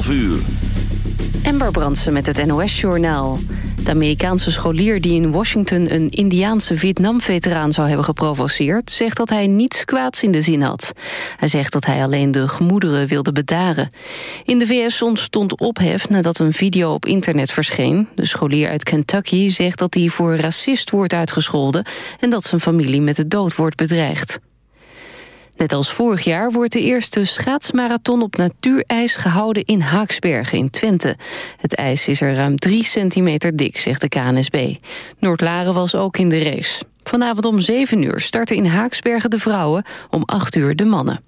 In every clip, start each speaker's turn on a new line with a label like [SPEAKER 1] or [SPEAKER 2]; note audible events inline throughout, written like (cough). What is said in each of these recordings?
[SPEAKER 1] 12 uur.
[SPEAKER 2] Ember Brandsen met het NOS-journaal. De Amerikaanse scholier die in Washington een Indiaanse Vietnam-veteraan zou hebben geprovoceerd... zegt dat hij niets kwaads in de zin had. Hij zegt dat hij alleen de gemoederen wilde bedaren. In de VS ontstond ophef nadat een video op internet verscheen. De scholier uit Kentucky zegt dat hij voor racist wordt uitgescholden... en dat zijn familie met de dood wordt bedreigd. Net als vorig jaar wordt de eerste schaatsmarathon op natuurijs gehouden in Haaksbergen in Twente. Het ijs is er ruim 3 centimeter dik, zegt de KNSB. Noordlaren was ook in de race. Vanavond om 7 uur starten in Haaksbergen de vrouwen, om 8 uur de mannen.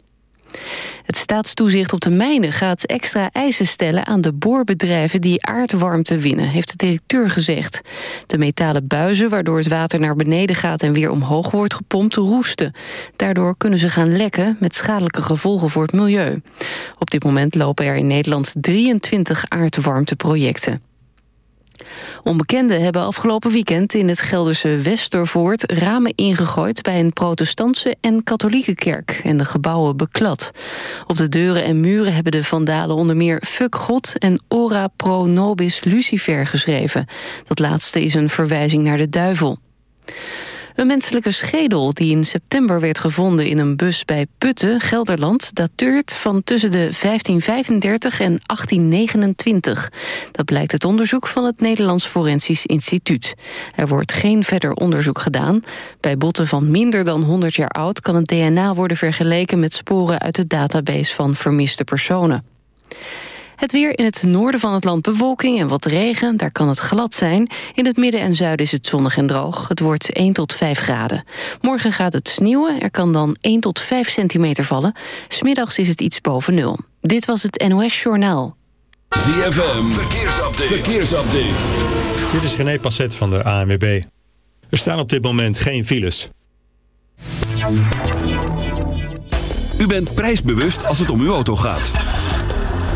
[SPEAKER 2] Het staatstoezicht op de mijnen gaat extra eisen stellen aan de boorbedrijven die aardwarmte winnen, heeft de directeur gezegd. De metalen buizen waardoor het water naar beneden gaat en weer omhoog wordt gepompt roesten. Daardoor kunnen ze gaan lekken met schadelijke gevolgen voor het milieu. Op dit moment lopen er in Nederland 23 aardwarmteprojecten. Onbekenden hebben afgelopen weekend in het Gelderse Westervoort ramen ingegooid bij een protestantse en katholieke kerk en de gebouwen beklad. Op de deuren en muren hebben de vandalen onder meer Fuck God en Ora pro nobis Lucifer geschreven. Dat laatste is een verwijzing naar de duivel. Een menselijke schedel die in september werd gevonden in een bus bij Putten, Gelderland, dateert van tussen de 1535 en 1829. Dat blijkt uit onderzoek van het Nederlands Forensisch Instituut. Er wordt geen verder onderzoek gedaan. Bij botten van minder dan 100 jaar oud kan het DNA worden vergeleken met sporen uit de database van vermiste personen. Het weer in het noorden van het land bewolking en wat regen. Daar kan het glad zijn. In het midden en zuiden is het zonnig en droog. Het wordt 1 tot 5 graden. Morgen gaat het sneeuwen. Er kan dan 1 tot 5 centimeter vallen. Smiddags is het iets boven nul. Dit was het NOS Journaal.
[SPEAKER 1] ZFM, verkeersupdate. verkeersupdate.
[SPEAKER 3] Dit is René Passet van de ANWB. Er staan op dit moment geen files.
[SPEAKER 1] U bent prijsbewust als het om uw auto gaat.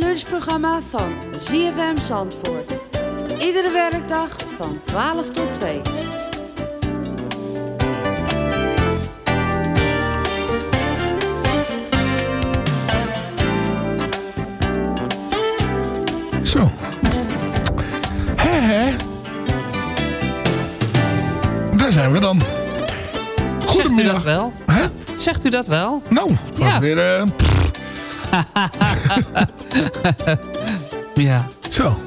[SPEAKER 4] Lunchprogramma van ZFM Zandvoort. Iedere werkdag van 12 tot 2.
[SPEAKER 5] Zo. Hè, hè. Daar zijn we dan. Goedemiddag.
[SPEAKER 6] wel?
[SPEAKER 5] Hè?
[SPEAKER 6] Zegt u dat wel?
[SPEAKER 5] Nou, het was
[SPEAKER 6] Ja.
[SPEAKER 5] weer... eh, (laughs)
[SPEAKER 6] Ja.
[SPEAKER 5] Zo.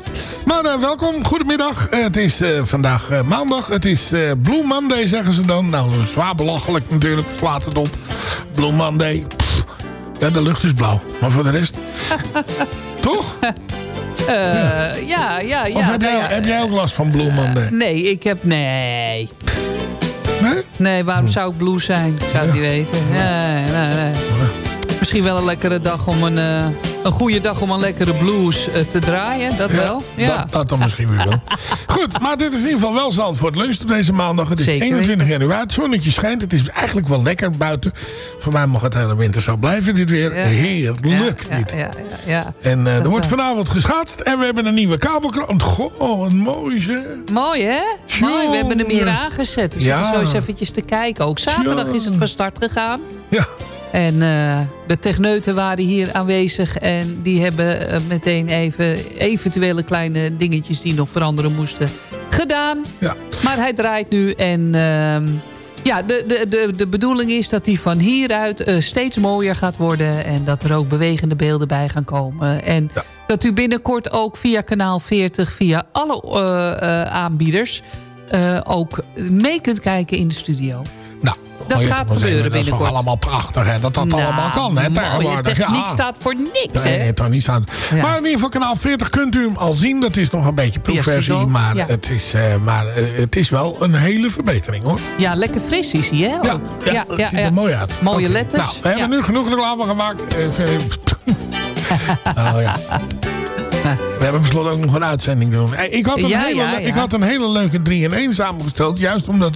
[SPEAKER 5] Maar eh, welkom, goedemiddag. Eh, het is eh, vandaag maandag. Het is Blue Monday, zeggen ze dan. Nou, zwaar belachelijk natuurlijk. Slaat het op. Blue Monday. Pff. Ja, de lucht is blauw. Maar voor de rest... (laughs) Toch?
[SPEAKER 6] Eh, ja, ja, ja.
[SPEAKER 5] of heb, jij,
[SPEAKER 6] ja,
[SPEAKER 5] heb jij ook last van Blue Monday?
[SPEAKER 6] Nee, ik heb... Nee.
[SPEAKER 5] Nee?
[SPEAKER 6] Nee, waarom zou ik blue zijn? Ik zou het niet weten. Nee, nee, nee. Misschien wel een lekkere dag om een... eh, een goede dag om een lekkere blues eh, te draaien. Dat wel. Ja.
[SPEAKER 5] Dat, dat dan misschien weer wel. (laughs) Goed, maar dit is in ieder geval wel Zandvoort Lunch op deze maandag. Het is
[SPEAKER 6] Zeker
[SPEAKER 5] 21 januari. Het zonnetje schijnt. Het is eigenlijk wel lekker buiten. Voor mij mag het hele winter zo blijven dit weer.
[SPEAKER 6] Ja.
[SPEAKER 5] Heerlijk
[SPEAKER 6] Ja, ja, ja, ja.
[SPEAKER 5] En eh, er wordt vanavond geschaatst. En we hebben een nieuwe kabelkrant. Goh, wat mooi zeg.
[SPEAKER 6] Mooi, hè? Mooi, we hebben hem hier aangezet. We
[SPEAKER 5] Ja.
[SPEAKER 6] zitten zo eens eventjes te kijken. Ook zaterdag is het van start gegaan.
[SPEAKER 5] Ja.
[SPEAKER 6] En eh, de techneuten waren hier aanwezig. En die hebben eh, meteen even eventuele kleine dingetjes die nog veranderen moesten gedaan.
[SPEAKER 5] Ja.
[SPEAKER 6] Maar hij draait nu en... ehm, ja, de, de, de, de bedoeling is dat hij van hieruit eh, steeds mooier gaat worden. En dat er ook bewegende beelden bij gaan komen. En dat u binnenkort ook via kanaal 40, via alle aanbieders... ook mee kunt kijken in de studio.
[SPEAKER 5] Nou,
[SPEAKER 6] Dat
[SPEAKER 5] het
[SPEAKER 6] gaat gebeuren
[SPEAKER 5] even. Dat is
[SPEAKER 6] binnenkort.
[SPEAKER 5] allemaal prachtig, hè? Dat dat
[SPEAKER 6] Nou,
[SPEAKER 5] allemaal kan, hè? Tegenwoordig.
[SPEAKER 6] techniek
[SPEAKER 5] ja.
[SPEAKER 6] staat voor niks,
[SPEAKER 5] Nee,
[SPEAKER 6] hè?
[SPEAKER 5] staan.
[SPEAKER 6] Ja.
[SPEAKER 5] Maar in ieder geval kanaal 40 kunt u hem al zien. Dat is nog een beetje proefversie. Maar,
[SPEAKER 6] ja.
[SPEAKER 5] het is, eh, maar eh, het is wel een hele verbetering, hoor.
[SPEAKER 6] Ja, lekker fris is hij, hè?
[SPEAKER 5] Ja, ja, het ziet er mooi uit.
[SPEAKER 6] Mooie letters.
[SPEAKER 5] Nou, we hebben nu genoeg reclame gemaakt. Even- (laughs) oh ja. We hebben besloten ook nog een uitzending te doen. Eh, Ik had een,
[SPEAKER 6] Ja,
[SPEAKER 5] hele,
[SPEAKER 6] ja, ja.
[SPEAKER 5] Ik had een hele leuke 3 in 1 samengesteld. Juist omdat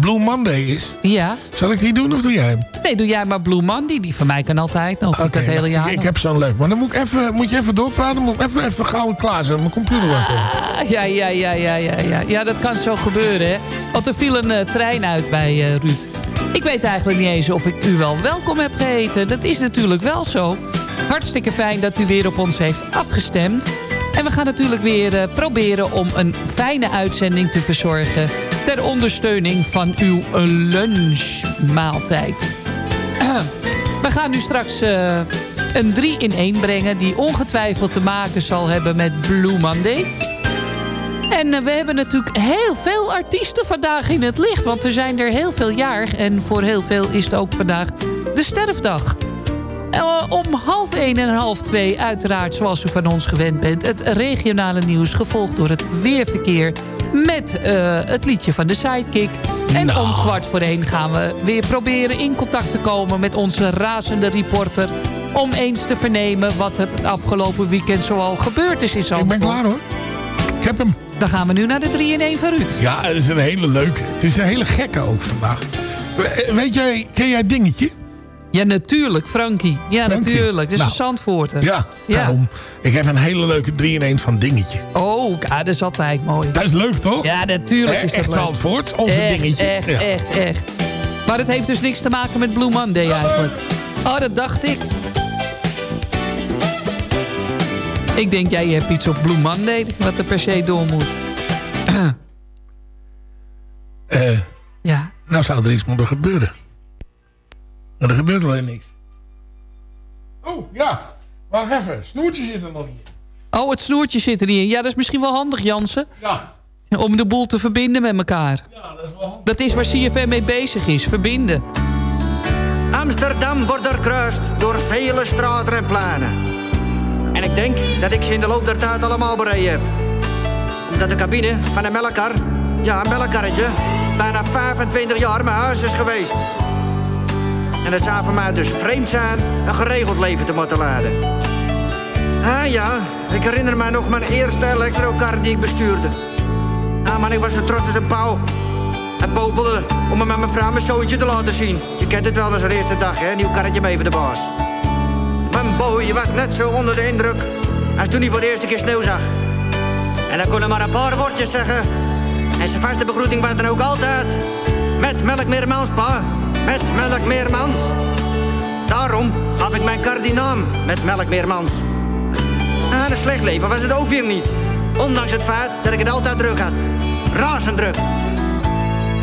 [SPEAKER 5] Blue Monday is.
[SPEAKER 6] Ja.
[SPEAKER 5] Zal ik die doen of doe jij hem?
[SPEAKER 6] Nee, doe jij maar Blue Monday. Die van mij kan altijd nog. ik het hele
[SPEAKER 5] nou,
[SPEAKER 6] jaar
[SPEAKER 5] ik, heb zo'n leuk. Maar dan moet, ik even, moet je even doorpraten. Moet ik even, even gauw klaar zijn. Mijn computer was er.
[SPEAKER 6] Ah, Ja, ja, ja, ja, ja, ja. Ja, dat kan zo gebeuren, hè. Want er viel een eh, trein uit bij eh, Ruud. Ik weet eigenlijk niet eens of ik u wel welkom heb geheten. Dat is natuurlijk wel zo. Hartstikke fijn dat u weer op ons heeft afgestemd. En we gaan natuurlijk weer eh, proberen om een fijne uitzending te verzorgen... ter ondersteuning van uw lunchmaaltijd. (clears throat) We gaan nu straks eh, een 3 in 1 brengen... die ongetwijfeld te maken zal hebben met Blue Monday. En eh, we hebben natuurlijk heel veel artiesten vandaag in het licht. Want er zijn er heel veel jaar. En voor heel veel is het ook vandaag de sterfdag. Eh, om half 1 en half 2 uiteraard, zoals u van ons gewend bent... het regionale nieuws, gevolgd door het weerverkeer... met eh, het liedje van de Sidekick. En
[SPEAKER 5] Nou.
[SPEAKER 6] om kwart voor 1 gaan we weer proberen in contact te komen... met onze razende reporter... om eens te vernemen wat er het afgelopen weekend zoal gebeurd is in
[SPEAKER 5] Ik
[SPEAKER 6] Zandvoort.
[SPEAKER 5] ben klaar hoor. Ik heb hem.
[SPEAKER 6] Dan gaan we nu naar de 3 in 1 van Ruud.
[SPEAKER 5] Ja, het is een hele leuke. Het is een hele gekke ook vandaag. We- Weet jij, ken jij Dingetje?
[SPEAKER 6] Ja, natuurlijk, Frankie. Ja,
[SPEAKER 5] Frankie.
[SPEAKER 6] natuurlijk. Dat is
[SPEAKER 5] Nou,
[SPEAKER 6] een Zandvoorter.
[SPEAKER 5] Ja, daarom. Ik heb een hele leuke 3 in 1 van Dingetje.
[SPEAKER 6] Oh, ja, dat is altijd mooi.
[SPEAKER 5] Dat is leuk toch?
[SPEAKER 6] Ja, natuurlijk
[SPEAKER 5] Eh,
[SPEAKER 6] is dat
[SPEAKER 5] echt
[SPEAKER 6] leuk.
[SPEAKER 5] Zandvoort, onze
[SPEAKER 6] echt,
[SPEAKER 5] Dingetje.
[SPEAKER 6] Echt,
[SPEAKER 5] Ja.
[SPEAKER 6] echt, echt. Maar het heeft dus niks te maken met Blue Monday eigenlijk. Oh, dat dacht ik. Ik denk, jij hebt iets op Blue Monday wat er per se door moet.
[SPEAKER 5] Eh,
[SPEAKER 6] Ja.
[SPEAKER 5] nou zou er iets moeten gebeuren. Maar er gebeurt alleen niks. Oh, ja. Wacht even. Snoertje zit er nog in.
[SPEAKER 6] Oh, het snoertje zit er niet in. Ja, dat is misschien wel handig, Jansen.
[SPEAKER 5] Ja.
[SPEAKER 6] Om de boel te verbinden met elkaar.
[SPEAKER 5] Ja, dat is wel
[SPEAKER 6] Dat is waar CFM mee bezig is. Verbinden.
[SPEAKER 7] Amsterdam wordt doorkruist door vele straten en planen. En ik denk dat ik ze in de loop der tijd allemaal bereden heb. Omdat de cabine van een melkkar, ja, een melkkarretje, bijna 25 jaar mijn huis is geweest. En het zou voor mij dus vreemd zijn een geregeld leven te moeten leiden. Ah ja, ik herinner mij nog mijn eerste elektrokar die ik bestuurde. Ah man, ik was zo trots als een pauw. En popelde om me met mijn vrouw mijn zoontje te laten zien. Je kent het wel als de eerste dag, hè? Nieuw karretje mee voor de baas. Mijn boy was net zo onder de indruk als toen hij voor de eerste keer sneeuw zag. En dan kon hij maar een paar woordjes zeggen. En zijn vaste begroeting was dan ook altijd... Met melk meermans, pa. Met melk meermans. Daarom gaf ik mijn kar die naam. Met melk meermans. En een slecht leven was het ook weer niet. Ondanks het feit dat ik het altijd druk had. Razend druk.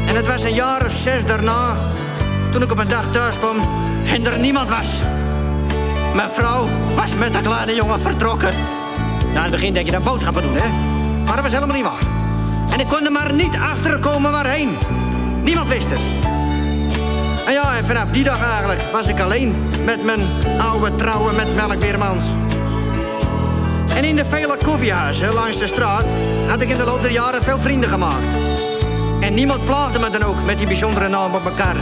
[SPEAKER 7] En het was een jaar of zes daarna... toen ik op een dag thuis kwam en er niemand was. Mijn vrouw was met de kleine jongen vertrokken. Nou, in het begin denk je dat boodschappen doen, hè? Maar dat was helemaal niet waar. En ik kon er maar niet achterkomen waarheen. Niemand wist het. En ja, en vanaf die dag eigenlijk was ik alleen met mijn oude trouwe met melkweermans. En in de vele koffiehuizen langs de straat had ik in de loop der jaren veel vrienden gemaakt. En niemand plaagde me dan ook met die bijzondere naam op elkaar.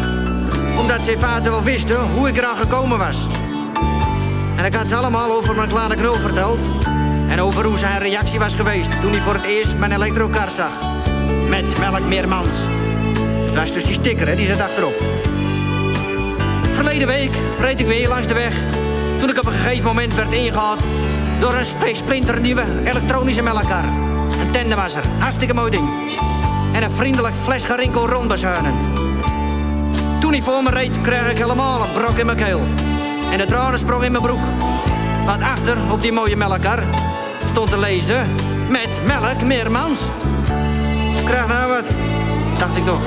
[SPEAKER 7] Omdat in feite wel wisten hoe ik eraan gekomen was. En ik had ze allemaal over mijn kleine knul verteld. En over hoe zijn reactie was geweest toen hij voor het eerst mijn elektrokar zag. Met melk meermans. Het was dus die sticker, hè, die zat achterop. Verleden week reed ik weer langs de weg. Toen ik op een gegeven moment werd ingehaald door een sp- splinternieuwe elektronische melkkar. Een tandemwasser, hartstikke mooi ding. En een vriendelijk flesgerinkel rondbezuinend. Toen hij voor me reed, kreeg ik helemaal een brok in mijn keel. En de tranen sprongen in mijn broek. Want achter, op die mooie melkkar, stond te lezen... Met melk meermans. Krijg nou wat, dacht ik nog.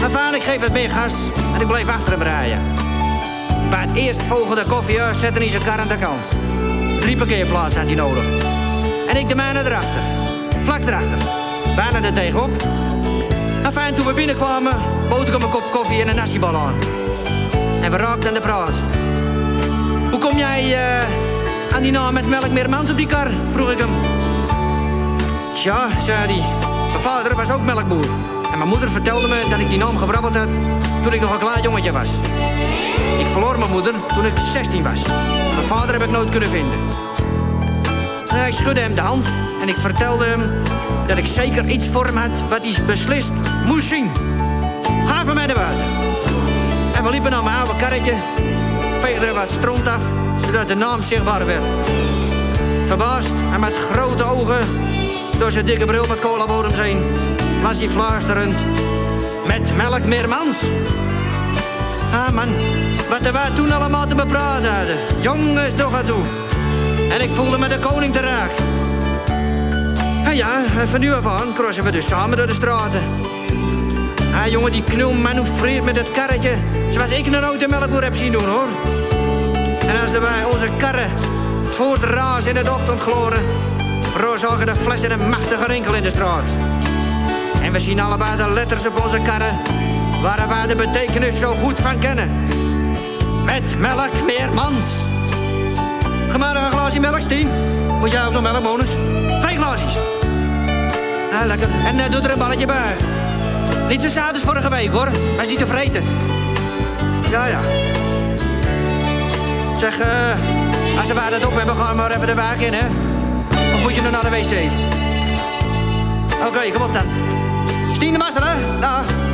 [SPEAKER 7] Maar vader, ik geef het meer gas en ik bleef achter hem rijden. Bij het eerstvolgende koffiehuis zette hij zijn kar aan de kant. Drie parkeerplaatsen had hij nodig. En ik de mijne erachter. Vlak erachter. Bijna er tegenop. Enfin, toen we binnenkwamen, bood ik hem een kop koffie en een nasi-bal aan. En we raakten aan de praat. Hoe kom jij eh, aan die naam met melk meermans op die kar? Vroeg ik hem. Tja, zei hij. Mijn vader was ook melkboer. Mijn moeder vertelde me dat ik die naam gebrabbeld had toen ik nog een klein jongetje was. Ik verloor mijn moeder toen ik 16 was. Mijn vader heb ik nooit kunnen vinden. En ik schudde hem de hand en ik vertelde hem dat ik zeker iets voor hem had wat hij beslist moest zien. Ga van mij naar buiten. En we liepen naar mijn oude karretje, veegden er wat stront af, zodat de naam zichtbaar werd. Verbaasd en met grote ogen, door zijn dikke bril met colabodems heen, las hij fluisterend. Met melk meermans. Ah man, wat er wij toen allemaal te bepraten hadden. Jongens, toch aan toe. En ik voelde me de koning te raak. En ja, van nu af aan crossen we dus samen door de straten. Ah jongen, die knul manoeuvreert met het karretje... zoals ik een auto melkboer heb zien doen, hoor. En als wij onze karren voortrazen in het ochtendgloren... veroorzaken de flessen een machtige rinkel in de straat. En we zien allebei de letters op onze karren... waar wij de betekenis zo goed van kennen. Met melk meer mans. Nog een glaasje melk, Stien. Moet jij ook nog melk, bonus? Twee glaasjes. Ah, lekker. En eh, doe er een balletje bij. Niet zo zout als vorige week, hoor. Hij is niet te vreten. Ja, ja. Zeg, eh... als we dat op hebben, gaan we maar even de wijk in, hè? Of moet je nog naar de wc? Oké, kom op dan. Stien de hè? Dag.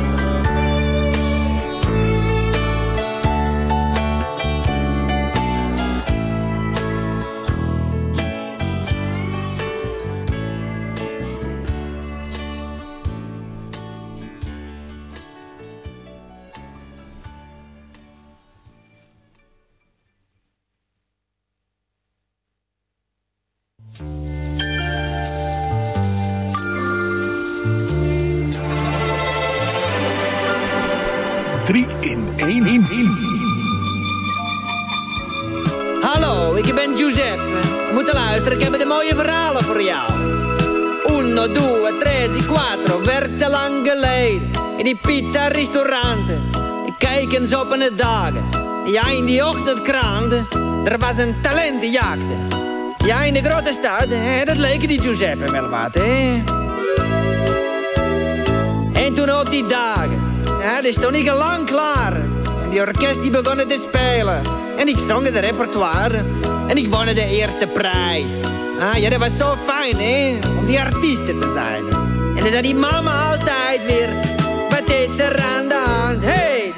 [SPEAKER 7] Ja, in die ochtendkranten. Er was een talent die jaagde. Ja, in de grote stad, hè, dat leek die Giuseppe wel wat, hè. En toen op die dagen, dat is toch niet lang klaar. En die orkest die begonnen te spelen. En ik zong het repertoire. En ik won de eerste prijs. Ah, ja, dat was zo fijn, hè, om die artiesten te zijn. En dan zei die mama altijd weer... Wat is er aan de hand?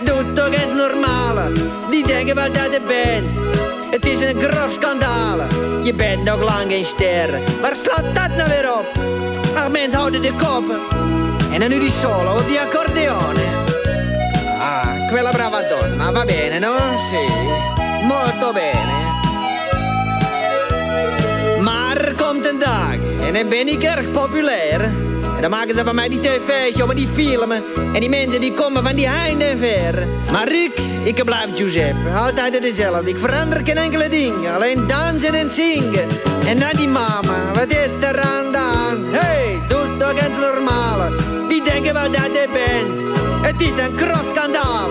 [SPEAKER 7] Doe toch eens normale. Die denken wel dat je bent. Het is een grof schandaal. Je bent nog lang geen ster. Waar slaat dat nou weer op? Ach, mensen houden de koppen. En dan nu die solo op die accordeone. Ah, quella brava donna, va bene, no? Sì, molto bene. Maar er komt een dag en dan ben ik erg populair. En dan maken ze van mij die tv's, joh, maar die filmen. En die mensen die komen van die heinde en ver. Maar ik, ik blijf Giuseppe, altijd dezelfde. Ik verander geen enkele ding, alleen dansen en zingen. En dan die mama, wat is er aan de hand? Hey, doe toch eens normale. Wie denken wel dat je bent? Het is een grof schandaal.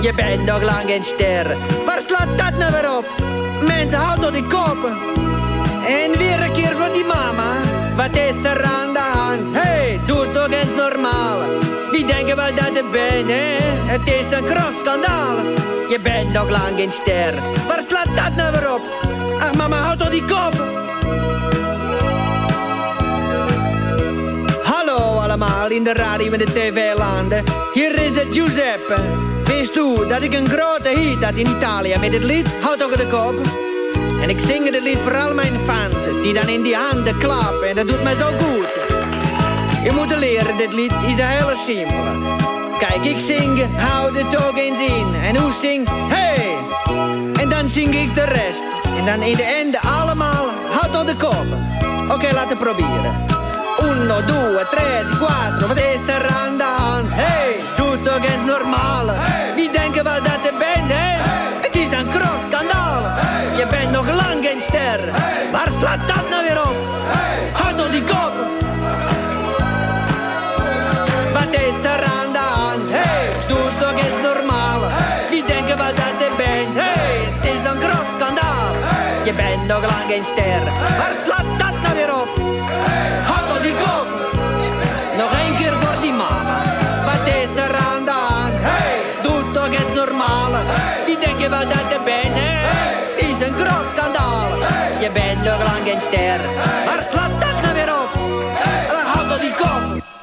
[SPEAKER 7] Je bent nog lang geen ster. Waar slaat dat nou weer op? Mensen, houden door die koppen. En weer een keer voor die mama. Wat is er aan de hand? Hey, doe toch eens normaal. Wie denken wel dat je bent, hè? Het is een grof schandaal. Je bent nog lang geen ster. Waar slaat dat nou weer op? Ach, mama, houd toch die kop. Hallo allemaal in de radio en de tv-landen. Hier is het Giuseppe. Wist u dat ik een grote hit had in Italië met het lied Houd toch de kop? En ik zing dit lied voor al mijn fans, die dan in die handen klappen. En dat doet mij zo goed. Je moet leren, dit lied is een hele simpele. Kijk, ik zing, hou het ook eens in. En hoe zing, hey! En dan zing ik de rest. En dan in de einde allemaal, houd tot de kop. Oké, laten we proberen. Uno, due, tre, quattro, wat is er aan de hand? Hey, doe toch eens normaal. Wie denken wel dat je bent, hè? Het is een grof schandaal. Je bent nog lang geen ster. Waar slaat dat nou weer op? Nog lang geen ster. Waar slaat dat nou weer op? Toch die kop. Nog één keer voor die mama. Wat is er aan de hand? Hey, doe toch eens normaal. Wie denk je wel dat je bent? Hè? Het is een grof schandaal. Je bent nog lang geen ster. Waar slaat dat nou weer op? Toch die kop.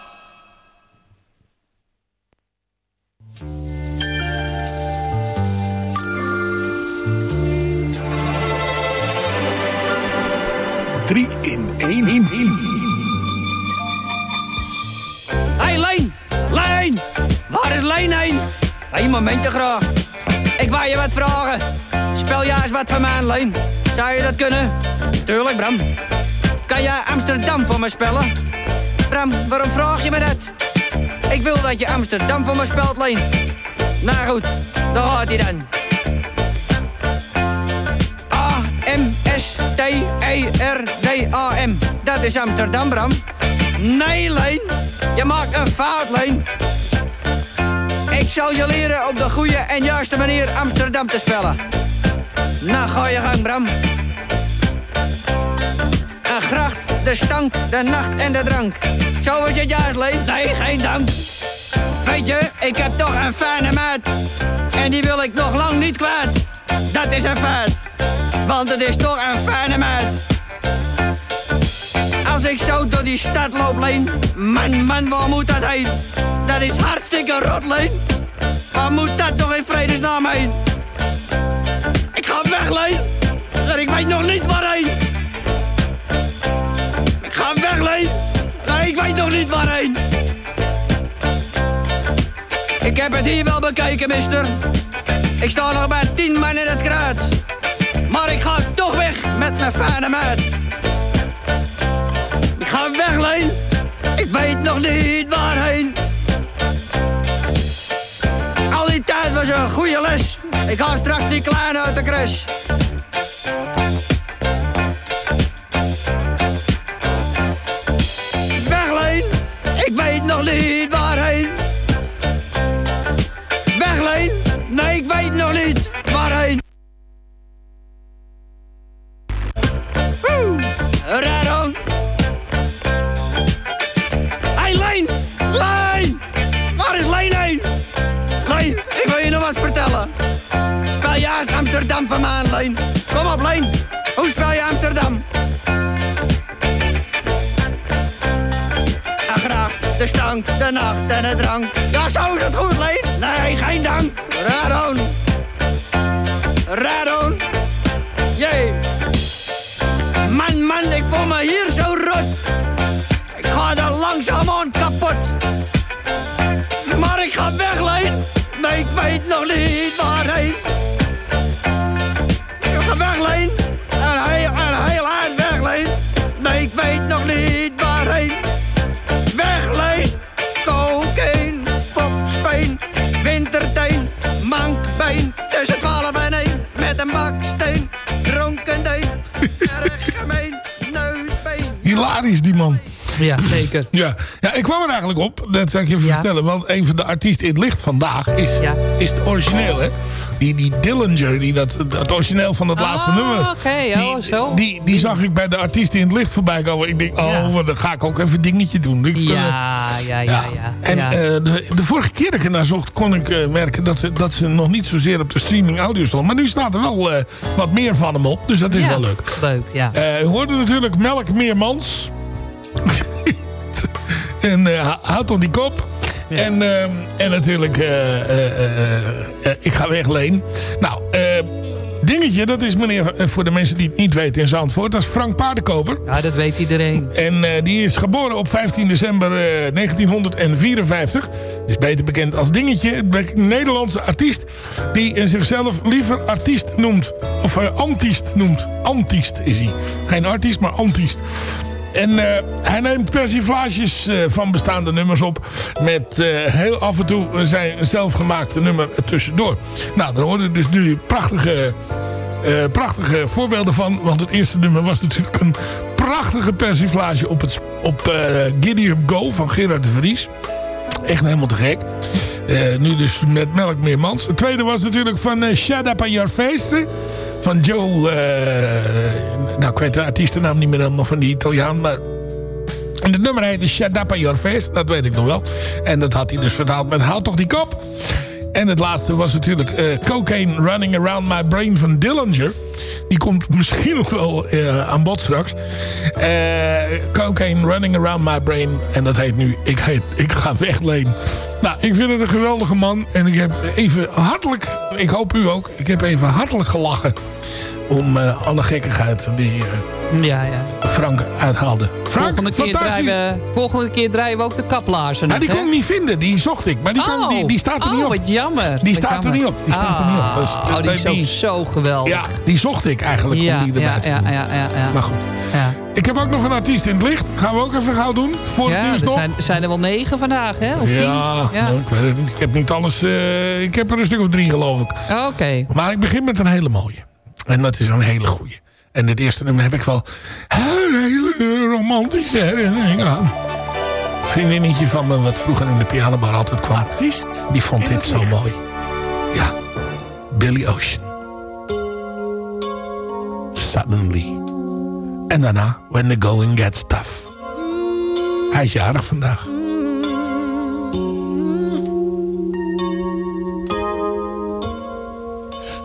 [SPEAKER 8] Drie in één. In, in.
[SPEAKER 7] Hey Leen, Leen, waar is Leen heen? Een momentje graag. Ik wou je wat vragen. Spel jij eens wat voor mij, Leen? Zou je dat kunnen? Tuurlijk, Bram. Kan jij Amsterdam voor me spellen? Bram, waarom vraag je me dat? Ik wil dat je Amsterdam voor me spelt, Leen. Nou goed, daar gaat hij dan. A-M-S-T-E-R-D-A-M. Dat is Amsterdam, Bram. Nee, Leen. Je maakt een fout, Leen. Ik zal je leren op de goede en juiste manier Amsterdam te spellen. Nou, ga je gang, Bram. Een gracht, de stank, de nacht en de drank. Zo is het juist, Leen. Nee, geen dank. Weet je, ik heb toch een fijne maat. En die wil ik nog lang niet kwijt. Dat is een feit. Want het is toch een fijne maat. Als ik zo door die stad loop, Leen. Man, man, waar moet dat heen? Dat is hartstikke rot, Leen. Waar moet dat toch in vredesnaam heen? Ik ga weg, Leen. En ik weet nog niet waarheen. Ik ga weg, Leen. Nee, ik weet nog niet waarheen. Ik heb het hier wel bekeken, mister. Ik sta nog bij tien man in het kruid. Maar ik ga toch weg met mijn fijne maat. Ik ga weg, Leen. Ik weet nog niet waarheen. Al die tijd was een goede les. Ik ga straks die kleine uit de crash. Right on. Hey, Leen. Leen. Waar is Leen heen? Leen, ik wil je nog wat vertellen. Spel juist Amsterdam van mij, Leen. Kom op, Leen. Hoe spel je Amsterdam? Ah, graag. De stank, de nacht en de drank. Ja, zo is het goed, Leen. Nee, geen dank. Radon. Jee. Maar ik ga weg, Leen. Nee, ik weet nog niet waarheen. Ik ga weg, Leen. Een heel, een heel eind. Nee, ik weet nog niet waarheen. Weg, Leen. Cocaine, fopspeen, winterteen, mankbeen. Tussen twaalf en één, met een baksteen. Dronken deen, (laughs) erg gemeen, neusbeen.
[SPEAKER 5] Hilarisch, die man.
[SPEAKER 6] Ja, zeker.
[SPEAKER 5] Ja. Ja, ik kwam er eigenlijk op, dat zal ik je even vertellen. Want een van de artiesten in het licht vandaag is, is het origineel, hè? Die, die Dillinger, die dat, het origineel van het laatste
[SPEAKER 6] Oh,
[SPEAKER 5] nummer.
[SPEAKER 6] oké, oh,
[SPEAKER 5] die,
[SPEAKER 6] zo.
[SPEAKER 5] Die, die zag ik bij de artiesten in het licht voorbij komen. Ik denk, oh, maar dan ga ik ook even een dingetje doen. Ik,
[SPEAKER 6] Ja, ja, ja, ja.
[SPEAKER 5] En
[SPEAKER 6] ja.
[SPEAKER 5] eh, de, de vorige keer dat ik ernaar zocht, kon ik eh, merken dat, ze- dat ze nog niet zozeer op de streaming audio stond. Maar nu staat er wel eh, wat meer van hem op. Dus dat is
[SPEAKER 6] Ja,
[SPEAKER 5] wel leuk.
[SPEAKER 6] Leuk, ja.
[SPEAKER 5] U hoorde natuurlijk Melk Meermans. En eh, houd op die kop. En, eh, en natuurlijk, eh, eh, ik ga weg, Leen. Nou, dingetje, dat is meneer, voor de mensen die het niet weten in Zandvoort, dat is Frank Paardenkoper.
[SPEAKER 6] Ja, dat weet iedereen.
[SPEAKER 5] En die is geboren op 15 december eh, 1954. Is beter bekend als Dingetje. Een Nederlandse artiest die eh, zichzelf liever artiest noemt. Of antiest noemt. Antiest is hij. Geen artiest, maar antiest. En eh, hij neemt persiflages eh, van bestaande nummers op. Met eh, heel af en toe zijn zelfgemaakte nummer tussendoor. Nou, daar hoorden dus nu prachtige, prachtige voorbeelden van. Want het eerste nummer was natuurlijk een prachtige persiflage op, het, op Giddy Up Go van Gerard de Vries. Echt helemaal te gek. Nu dus met Melk Meermans. Het tweede was natuurlijk van Shut Up on Your Face. Van Joe... eh, nou, ik weet de artiestennaam niet meer helemaal van die Italiaan. Maar en het nummer heette on Your Face. Dat weet ik nog wel. En dat had hij dus vertaald met Houd toch die kop. En het laatste was natuurlijk eh, Cocaine Running Around My Brain van Dillinger. Die komt misschien nog wel eh, aan bod straks. Eh, cocaine Running Around My Brain. En dat heet nu Ik, heet, ik ga wegleen. Nou, ik vind het een geweldige man. En ik heb even hartelijk, ik hoop u ook, ik heb even hartelijk gelachen. Om eh, alle gekkigheid die eh,
[SPEAKER 6] Ja, ja.
[SPEAKER 5] Frank uithaalde. Frank,
[SPEAKER 6] volgende, keer
[SPEAKER 5] fantastisch.
[SPEAKER 6] draaien we, volgende keer draaien we ook de kaplaarzen.
[SPEAKER 5] Nou, die kon ik niet vinden. Die zocht ik. Maar die, kon-
[SPEAKER 6] Oh.
[SPEAKER 5] die, die staat er
[SPEAKER 6] Oh,
[SPEAKER 5] niet op.
[SPEAKER 6] wat jammer.
[SPEAKER 5] Die
[SPEAKER 6] Wat
[SPEAKER 5] staat er
[SPEAKER 6] jammer.
[SPEAKER 5] niet op. Die staat er niet op. Dus,
[SPEAKER 6] Ah, oh, die is ook zo geweldig.
[SPEAKER 5] Ja, die zocht ik eigenlijk
[SPEAKER 6] ja,
[SPEAKER 5] om die erbij
[SPEAKER 6] ja,
[SPEAKER 5] te
[SPEAKER 6] ja,
[SPEAKER 5] doen.
[SPEAKER 6] ja, ja, ja.
[SPEAKER 5] Maar goed.
[SPEAKER 6] Ja,
[SPEAKER 5] Ik heb ook nog een artiest in het licht. Gaan we ook even gauw doen. Voor het
[SPEAKER 6] ja
[SPEAKER 5] nieuws
[SPEAKER 6] er
[SPEAKER 5] nog.
[SPEAKER 6] zijn, zijn er wel negen vandaag, hè? Of tien?
[SPEAKER 5] ja,
[SPEAKER 6] Ja.
[SPEAKER 5] nou, ik weet het niet. Ik heb niet alles... eh, ik heb er een stuk of drie geloof ik.
[SPEAKER 6] Oké.
[SPEAKER 5] Maar ik begin met een hele mooie. En dat is een hele goeie. En het eerste nummer heb ik wel een hele romantische herinnering aan. Een vriendinnetje van me, wat vroeger in de pianobar altijd kwam.
[SPEAKER 8] Artiest
[SPEAKER 5] Die vond dit zo
[SPEAKER 8] licht.
[SPEAKER 5] mooi. Ja, Billy Ocean. Suddenly. En daarna, When the Going Gets Tough. Hij is jarig vandaag.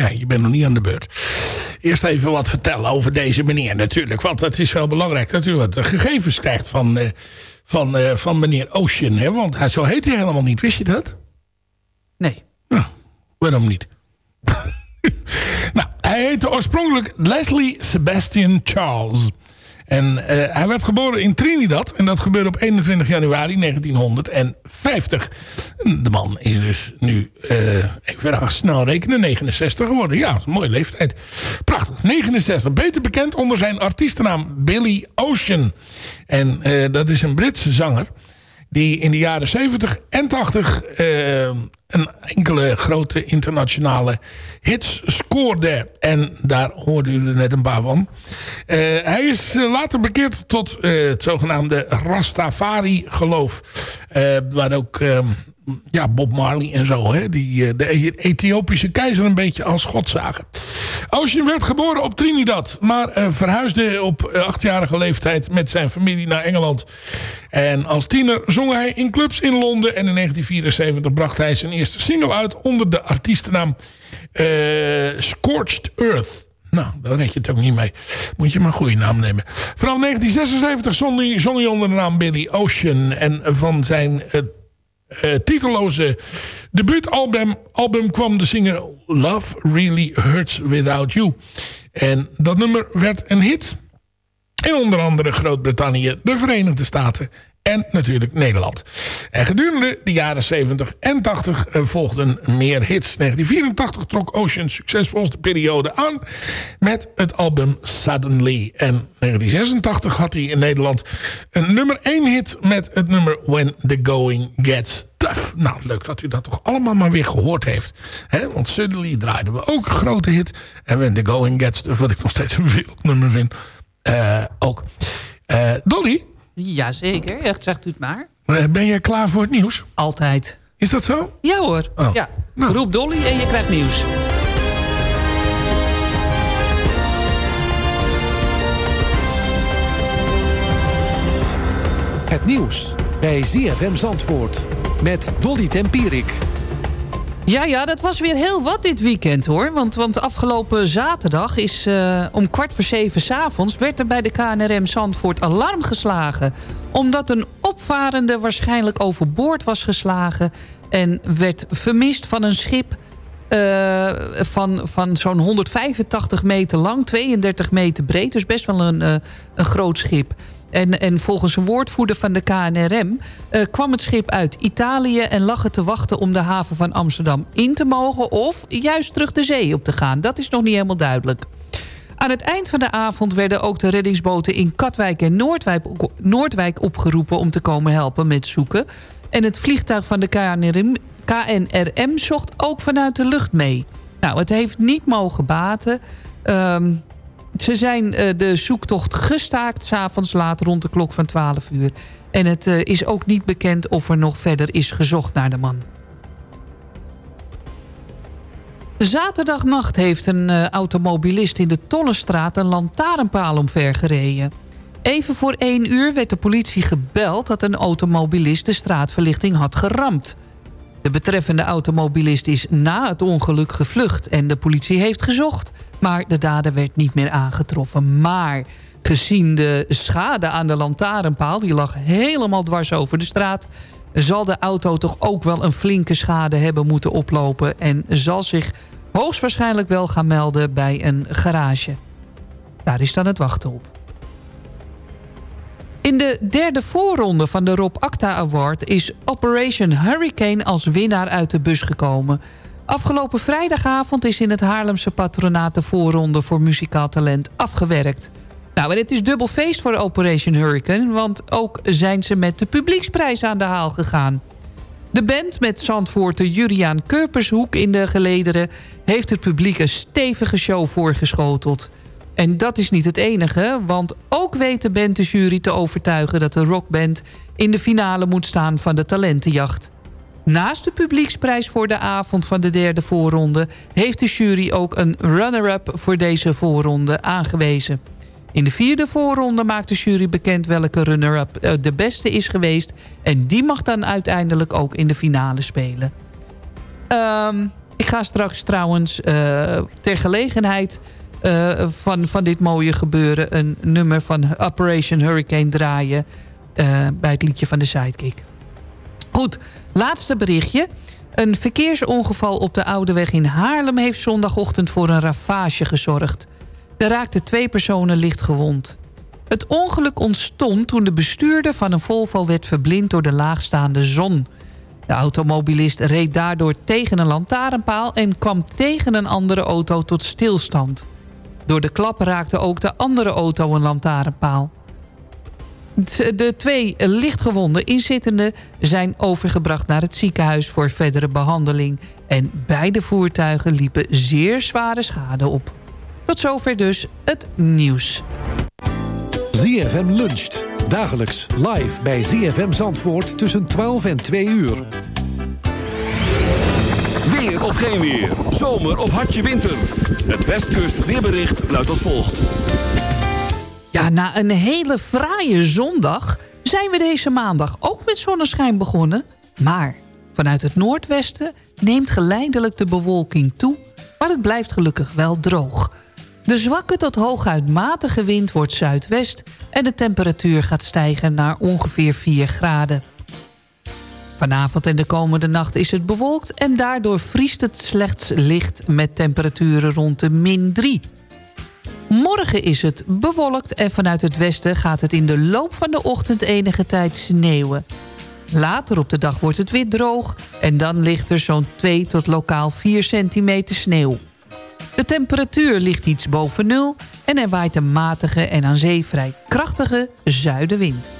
[SPEAKER 5] Jij. Je bent nog niet aan de beurt. Eerst even wat vertellen over deze meneer natuurlijk. Want het is wel belangrijk dat u wat gegevens krijgt van, eh, van, eh, van meneer Ocean. Hè? Want hij, zo heet hij helemaal niet. Wist je dat?
[SPEAKER 6] Nee.
[SPEAKER 5] Nou, waarom niet? (laughs) nou, hij heette oorspronkelijk Leslie Sebastian Charles. En eh, hij werd geboren in Trinidad. En dat gebeurde op 21 januari 1950. En De man is dus nu, eh even snel rekenen, 69 geworden. Ja, mooie leeftijd. Prachtig. 69. Beter bekend onder zijn artiestennaam Billy Ocean. En eh, dat is een Britse zanger die in de jaren 70 en 80 eh, een enkele grote internationale hits scoorde. En daar hoorde u net een paar van. Eh, hij is eh, later bekeerd tot het zogenaamde Rastafari-geloof. Eh, waar ook eh, ja, Bob Marley en zo, hè, die eh, de E- Ethiopische keizer een beetje als god zagen. Ocean werd geboren op Trinidad, maar eh, verhuisde op eh, achtjarige leeftijd met zijn familie naar Engeland. En als tiener zong hij in clubs in Londen en in 1974 bracht hij zijn eerste single uit onder de artiestennaam Scorched Earth. Nou, daar red je het ook niet mee. Moet je maar een goede naam nemen. Vanaf 1976 zong hij, zong hij onder de naam Billy Ocean. En van zijn eh, titelloze debuutalbum album kwam de zinger Love Really Hurts Without You. En dat nummer werd een hit in onder andere Groot-Brittannië, de Verenigde Staten en natuurlijk Nederland. En gedurende de jaren 70 en 80 eh, volgden meer hits. 1984 trok Ocean succesvolste periode aan met het album Suddenly. En 1986 had hij in Nederland een nummer 1 hit met het nummer When the Going Gets Tough. Nou, leuk dat u dat toch allemaal maar weer gehoord heeft. Want Suddenly draaiden we ook een grote hit. En When the Going Gets Tough, wat ik nog steeds een wereldnummer vind, eh, ook. Eh, Dolly,
[SPEAKER 6] Jazeker, ja, zegt u het maar.
[SPEAKER 5] ben jij klaar voor het nieuws?
[SPEAKER 6] Altijd.
[SPEAKER 5] Is dat zo?
[SPEAKER 6] Ja hoor.
[SPEAKER 5] Oh.
[SPEAKER 6] Ja. Roep Dolly en je krijgt nieuws.
[SPEAKER 9] Het nieuws bij ZFM Zandvoort met Dolly Tempierik.
[SPEAKER 6] Ja, ja, dat was weer heel wat dit weekend hoor. Want, want afgelopen zaterdag is eh, om kwart voor zeven s'avonds... werd er bij de KNRM Zandvoort alarm geslagen. Omdat een opvarende waarschijnlijk overboord was geslagen... en werd vermist van een schip eh, van, van zo'n 185 meter lang, 32 meter breed. Dus best wel een, eh, een groot schip. En, en volgens een woordvoerder van de KNRM eh, kwam het schip uit Italië... en lag het te wachten om de haven van Amsterdam in te mogen... of juist terug de zee op te gaan. Dat is nog niet helemaal duidelijk. Aan het eind van de avond werden ook de reddingsboten in Katwijk en Noordwijk, Noordwijk opgeroepen... om te komen helpen met zoeken. En het vliegtuig van de KNRM, KNRM zocht ook vanuit de lucht mee. Nou, het heeft niet mogen baten... Ehm, ze zijn eh, de zoektocht gestaakt... s'avonds laat rond de klok van 12 uur. En het eh, is ook niet bekend of er nog verder is gezocht naar de man. Zaterdagnacht heeft een eh, automobilist in de Tollenstraat... een lantaarnpaal omvergereden. Even voor één uur werd de politie gebeld... dat een automobilist de straatverlichting had geramd. De betreffende automobilist is na het ongeluk gevlucht... en de politie heeft gezocht, maar de dader werd niet meer aangetroffen. Maar gezien de schade aan de lantaarnpaal... die lag helemaal dwars over de straat... zal de auto toch ook wel een flinke schade hebben moeten oplopen... en zal zich hoogstwaarschijnlijk wel gaan melden bij een garage. Daar is dan het wachten op. In de derde voorronde van de Rob Acta Award... is Operation Hurricane als winnaar uit de bus gekomen. Afgelopen vrijdagavond is in het Haarlemse patronaat... de voorronde voor muzikaal talent afgewerkt. Nou, en het is dubbel feest voor Operation Hurricane... want ook zijn ze met de publieksprijs aan de haal gegaan. De band met Zandvoorter Juriaan Kurpershoek in de gelederen... heeft het publiek een stevige show voorgeschoteld... En dat is niet het enige, want ook weet de band de jury te overtuigen... dat de rockband in de finale moet staan van de talentenjacht. Naast de publieksprijs voor de avond van de derde voorronde... heeft de jury ook een runner-up voor deze voorronde aangewezen. In de vierde voorronde maakt de jury bekend welke runner-up eh, de beste is geweest... en die mag dan uiteindelijk ook in de finale spelen. Ehm, Ik ga straks trouwens uh, ter gelegenheid uh, van, van dit mooie gebeuren... een nummer van Operation Hurricane draaien... Uh, bij het liedje van de Sidekick. Goed, laatste berichtje. Een verkeersongeval op de Oude Weg in Haarlem... heeft zondagochtend voor een ravage gezorgd. Er raakten twee personen licht gewond. Het ongeluk ontstond toen de bestuurder van een Volvo werd verblind... door de laagstaande zon... De automobilist reed daardoor tegen een lantaarnpaal... en kwam tegen een andere auto tot stilstand. Door de klap raakte ook de andere auto een lantaarnpaal. De twee lichtgewonde inzittenden zijn overgebracht naar het ziekenhuis voor verdere behandeling. En beide voertuigen liepen zeer zware schade op. Tot zover dus het nieuws.
[SPEAKER 9] ZFM luncht. Dagelijks live bij ZFM Zandvoort tussen 12 en 2 uur.
[SPEAKER 1] Geen weer. Zomer of hartje winter. Het Westkust weerbericht luidt als volgt.
[SPEAKER 6] Ja, na een hele fraaie zondag zijn we deze maandag ook met zonneschijn begonnen. Maar vanuit het noordwesten neemt geleidelijk de bewolking toe... maar het blijft gelukkig wel droog. De zwakke tot hooguit matige wind wordt zuidwest... en de temperatuur gaat stijgen naar ongeveer 4 graden. Vanavond en de komende nacht is het bewolkt... en daardoor vriest het slechts licht met temperaturen rond de min 3. Morgen is het bewolkt en vanuit het westen gaat het in de loop van de ochtend enige tijd sneeuwen. Later op de dag wordt het weer droog en dan ligt er zo'n 2 tot lokaal 4 centimeter sneeuw. De temperatuur ligt iets boven nul en er waait een matige en aan zee vrij krachtige zuidenwind.